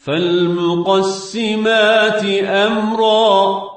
فالمقسمات أمرا